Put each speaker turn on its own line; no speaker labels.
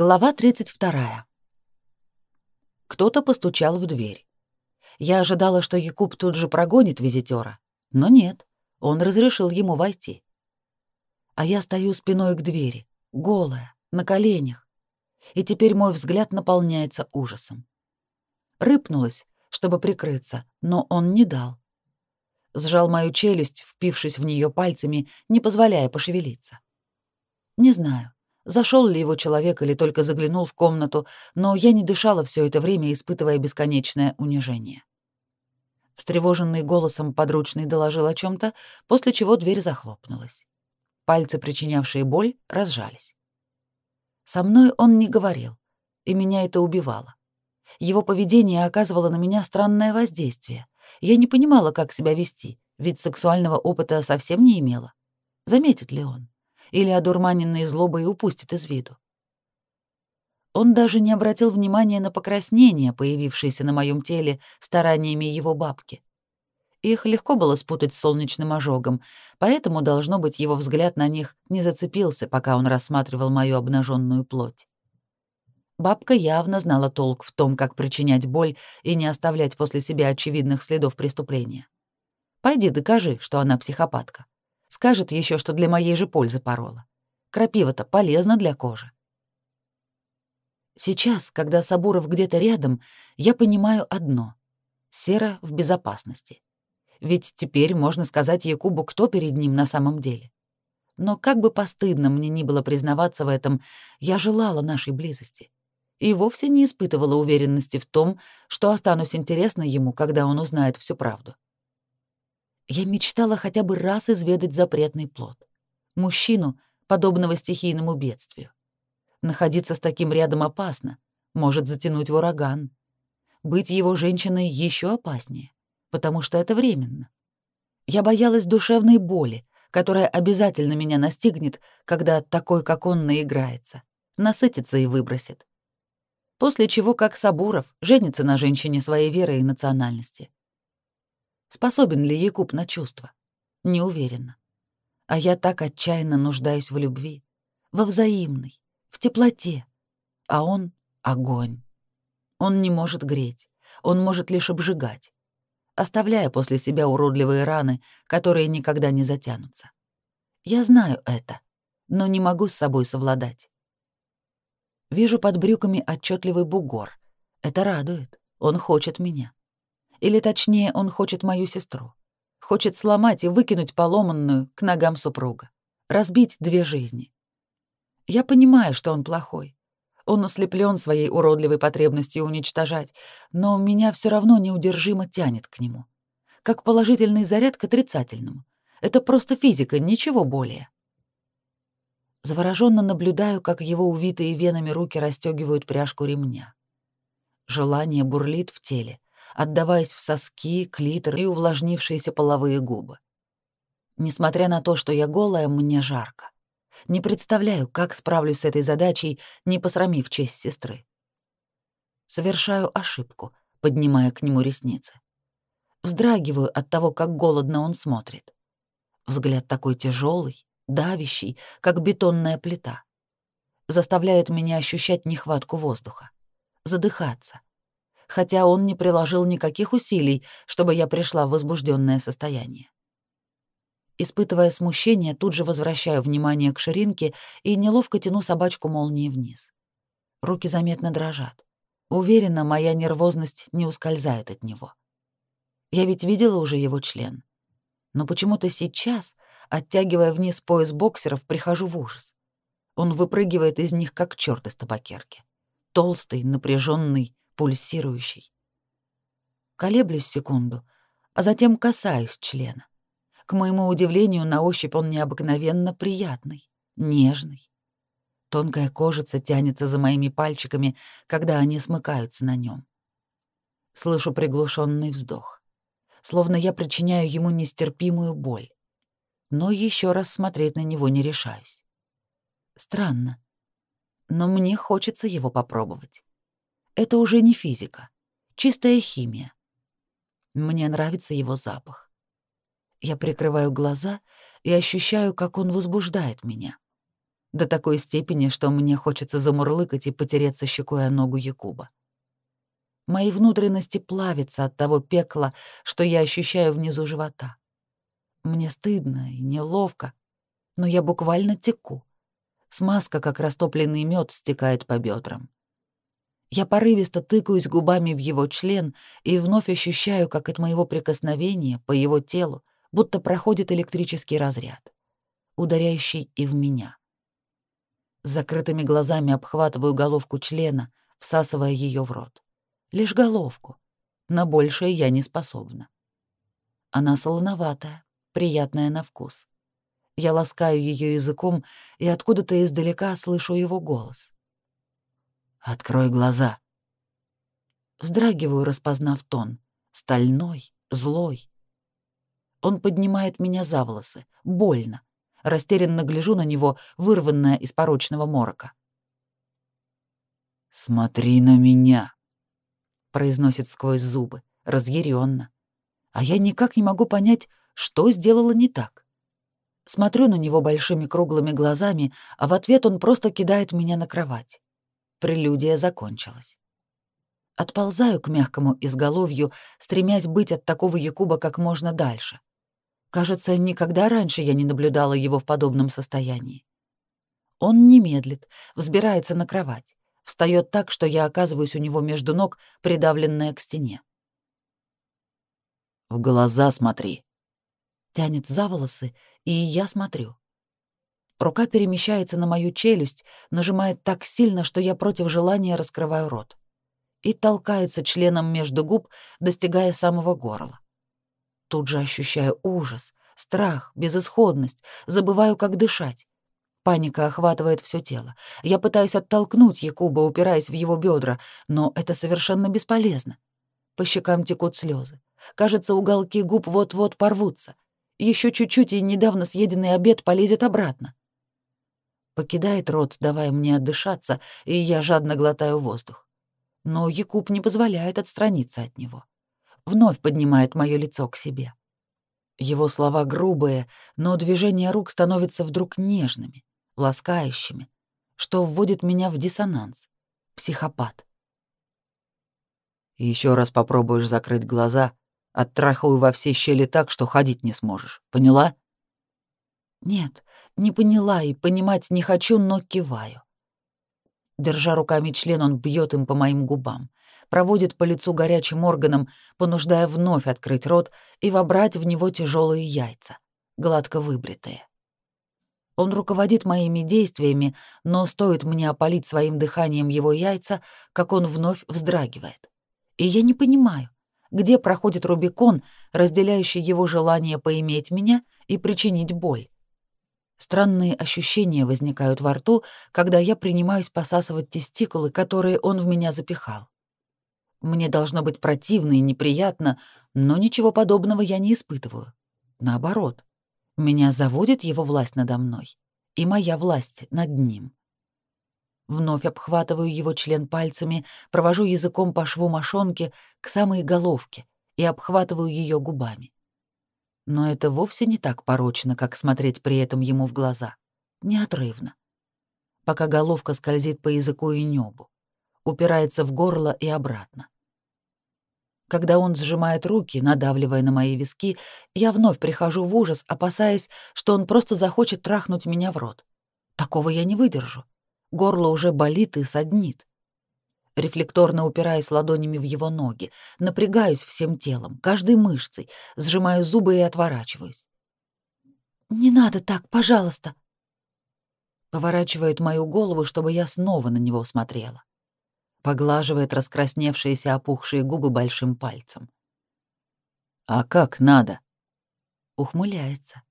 Глава 32. Кто-то постучал в дверь. Я ожидала, что Якуб тут же прогонит визитера, но нет, он разрешил ему войти. А я стою спиной к двери, голая, на коленях, и теперь мой взгляд наполняется ужасом. Рыпнулась, чтобы прикрыться, но он не дал. Сжал мою челюсть, впившись в нее пальцами, не позволяя пошевелиться. Не знаю, Зашел ли его человек или только заглянул в комнату, но я не дышала все это время, испытывая бесконечное унижение. Встревоженный голосом подручный доложил о чем то после чего дверь захлопнулась. Пальцы, причинявшие боль, разжались. Со мной он не говорил, и меня это убивало. Его поведение оказывало на меня странное воздействие. Я не понимала, как себя вести, ведь сексуального опыта совсем не имела. Заметит ли он? или одурманенный злобой упустит из виду. Он даже не обратил внимания на покраснения, появившиеся на моем теле стараниями его бабки. Их легко было спутать с солнечным ожогом, поэтому, должно быть, его взгляд на них не зацепился, пока он рассматривал мою обнаженную плоть. Бабка явно знала толк в том, как причинять боль и не оставлять после себя очевидных следов преступления. Пойди докажи, что она психопатка. Скажет еще, что для моей же пользы порола. Крапива-то полезна для кожи. Сейчас, когда Сабуров где-то рядом, я понимаю одно — Сера в безопасности. Ведь теперь можно сказать Якубу, кто перед ним на самом деле. Но как бы постыдно мне ни было признаваться в этом, я желала нашей близости и вовсе не испытывала уверенности в том, что останусь интересна ему, когда он узнает всю правду. Я мечтала хотя бы раз изведать запретный плод. Мужчину, подобного стихийному бедствию. Находиться с таким рядом опасно, может затянуть в ураган. Быть его женщиной еще опаснее, потому что это временно. Я боялась душевной боли, которая обязательно меня настигнет, когда такой, как он, наиграется, насытится и выбросит. После чего, как Сабуров, женится на женщине своей веры и национальности способен ли Якуб на чувства. Не уверена. А я так отчаянно нуждаюсь в любви, во взаимной, в теплоте. А он — огонь. Он не может греть, он может лишь обжигать, оставляя после себя уродливые раны, которые никогда не затянутся. Я знаю это, но не могу с собой совладать. Вижу под брюками отчетливый бугор. Это радует. Он хочет меня. Или точнее, он хочет мою сестру. Хочет сломать и выкинуть поломанную к ногам супруга. Разбить две жизни. Я понимаю, что он плохой. Он ослеплен своей уродливой потребностью уничтожать, но меня все равно неудержимо тянет к нему. Как положительный заряд к отрицательному. Это просто физика, ничего более. Завороженно наблюдаю, как его увитые венами руки расстегивают пряжку ремня. Желание бурлит в теле, отдаваясь в соски, клитор и увлажнившиеся половые губы. Несмотря на то, что я голая, мне жарко. Не представляю, как справлюсь с этой задачей, не посрамив честь сестры. Совершаю ошибку, поднимая к нему ресницы. Вздрагиваю от того, как голодно он смотрит. Взгляд такой тяжелый, давящий, как бетонная плита. Заставляет меня ощущать нехватку воздуха, задыхаться, хотя он не приложил никаких усилий, чтобы я пришла в возбужденное состояние. Испытывая смущение, тут же возвращаю внимание к ширинке и неловко тяну собачку молнии вниз. Руки заметно дрожат. Уверена, моя нервозность не ускользает от него. Я ведь видела уже его член. Но почему-то сейчас, оттягивая вниз пояс боксеров, прихожу в ужас. Он выпрыгивает из них, как черт из табакерки. Толстый, напряженный, пульсирующий. Колеблюсь секунду, а затем касаюсь члена. К моему удивлению, на ощупь он необыкновенно приятный, нежный. Тонкая кожица тянется за моими пальчиками, когда они смыкаются на нем. Слышу приглушенный вздох, словно я причиняю ему нестерпимую боль. Но еще раз смотреть на него не решаюсь. Странно, но мне хочется его попробовать. Это уже не физика, чистая химия. Мне нравится его запах. Я прикрываю глаза и ощущаю, как он возбуждает меня. До такой степени, что мне хочется замурлыкать и потереться щекой о ногу Якуба. Мои внутренности плавятся от того пекла, что я ощущаю внизу живота. Мне стыдно и неловко, но я буквально теку. Смазка, как растопленный мед, стекает по бедрам. Я порывисто тыкаюсь губами в его член и вновь ощущаю, как от моего прикосновения по его телу будто проходит электрический разряд, ударяющий и в меня. Закрытыми глазами обхватываю головку члена, всасывая ее в рот. Лишь головку. На большее я не способна. Она солоноватая, приятная на вкус. Я ласкаю ее языком и откуда-то издалека слышу его голос — Открой глаза. Вздрагиваю, распознав тон. Стальной, злой. Он поднимает меня за волосы. Больно. Растерянно гляжу на него, вырванная из порочного морока. «Смотри на меня!» — произносит сквозь зубы, разъяренно. А я никак не могу понять, что сделала не так. Смотрю на него большими круглыми глазами, а в ответ он просто кидает меня на кровать. Прелюдия закончилась. Отползаю к мягкому изголовью, стремясь быть от такого Якуба как можно дальше. Кажется, никогда раньше я не наблюдала его в подобном состоянии. Он не медлит, взбирается на кровать, встает так, что я оказываюсь у него между ног, придавленная к стене. «В глаза смотри», — тянет за волосы, и я смотрю. Рука перемещается на мою челюсть, нажимает так сильно, что я против желания раскрываю рот. И толкается членом между губ, достигая самого горла. Тут же ощущаю ужас, страх, безысходность, забываю, как дышать. Паника охватывает все тело. Я пытаюсь оттолкнуть Якуба, упираясь в его бедра, но это совершенно бесполезно. По щекам текут слезы. Кажется, уголки губ вот-вот порвутся. Еще чуть-чуть, и недавно съеденный обед полезет обратно. Покидает рот, давая мне отдышаться, и я жадно глотаю воздух. Но Якуб не позволяет отстраниться от него. Вновь поднимает мое лицо к себе. Его слова грубые, но движения рук становятся вдруг нежными, ласкающими, что вводит меня в диссонанс. Психопат. Еще раз попробуешь закрыть глаза, оттрахаю во все щели так, что ходить не сможешь. Поняла? Нет, не поняла и понимать не хочу, но киваю. Держа руками член, он бьет им по моим губам, проводит по лицу горячим органом, понуждая вновь открыть рот и вобрать в него тяжелые яйца, гладко выбритые. Он руководит моими действиями, но стоит мне опалить своим дыханием его яйца, как он вновь вздрагивает. И я не понимаю, где проходит Рубикон, разделяющий его желание поиметь меня и причинить боль Странные ощущения возникают во рту, когда я принимаюсь посасывать тестикулы, которые он в меня запихал. Мне должно быть противно и неприятно, но ничего подобного я не испытываю. Наоборот, меня заводит его власть надо мной и моя власть над ним. Вновь обхватываю его член пальцами, провожу языком по шву мошонки к самой головке и обхватываю ее губами. Но это вовсе не так порочно, как смотреть при этом ему в глаза. Неотрывно. Пока головка скользит по языку и небу, упирается в горло и обратно. Когда он сжимает руки, надавливая на мои виски, я вновь прихожу в ужас, опасаясь, что он просто захочет трахнуть меня в рот. Такого я не выдержу. Горло уже болит и саднит рефлекторно упираясь ладонями в его ноги, напрягаюсь всем телом, каждой мышцей, сжимаю зубы и отворачиваюсь. «Не надо так, пожалуйста!» Поворачивает мою голову, чтобы я снова на него смотрела. Поглаживает раскрасневшиеся опухшие губы большим пальцем. «А как надо?» Ухмыляется.